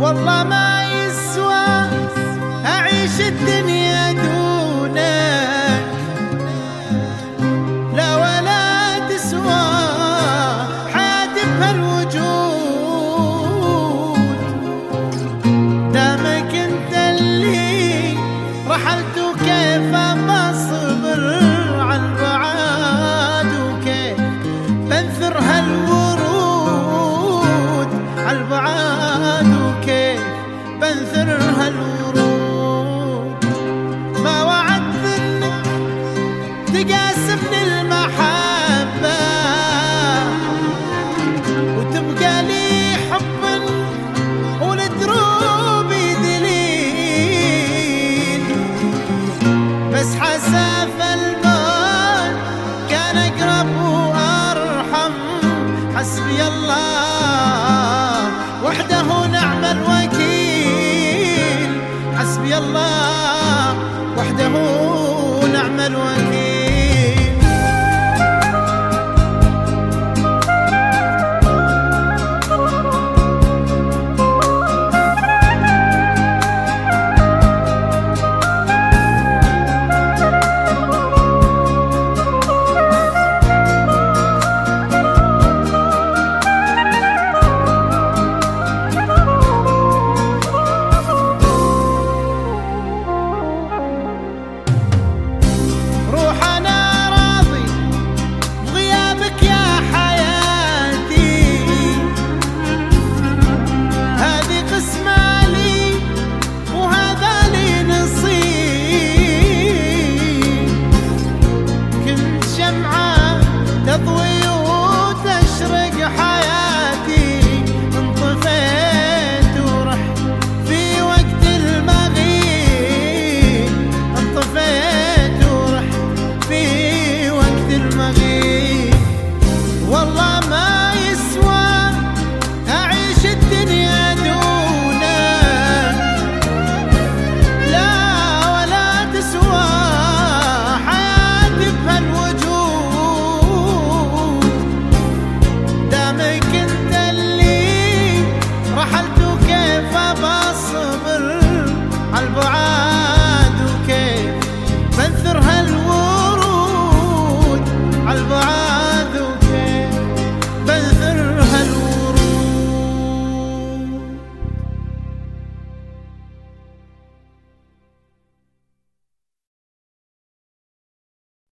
والله ما يسوى أعيش الدنيا دونك. لا ولا تسوى حياتي بهالوجود ما وعدت انك تقاسمني المحبة. وتبقى لي دليل بس حساف الموت كان أقرب وأرحم. حسبي الله وحده الله وحده نعم الوكيل